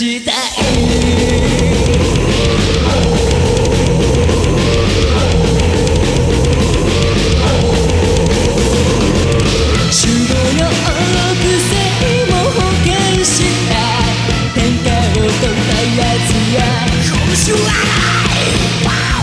した天下を取ったやつや拳はない！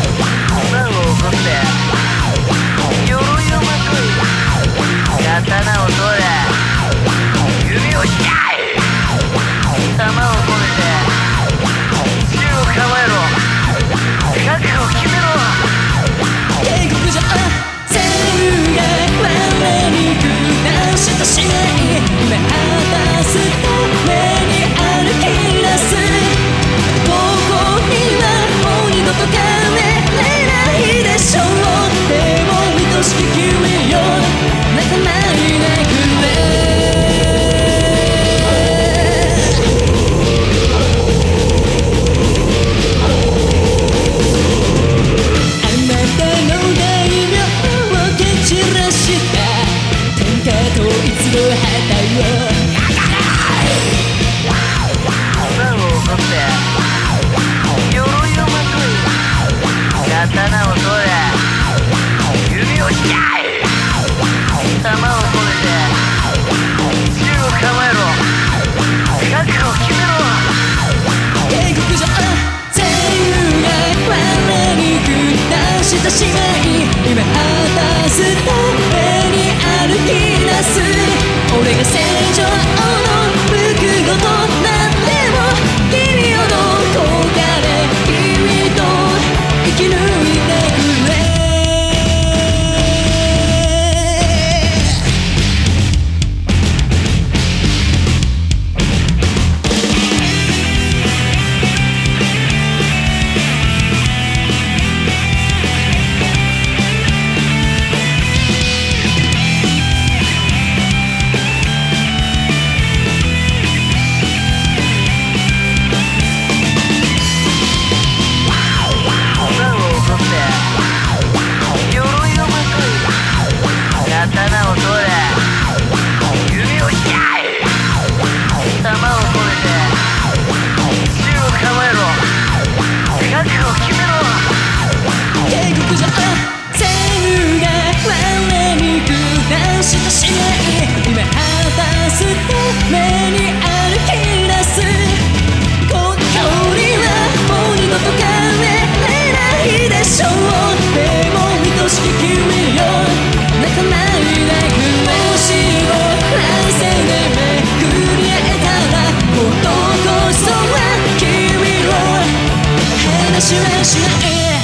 刀を取れ。弓を引き shimmer, shimmer, yeah.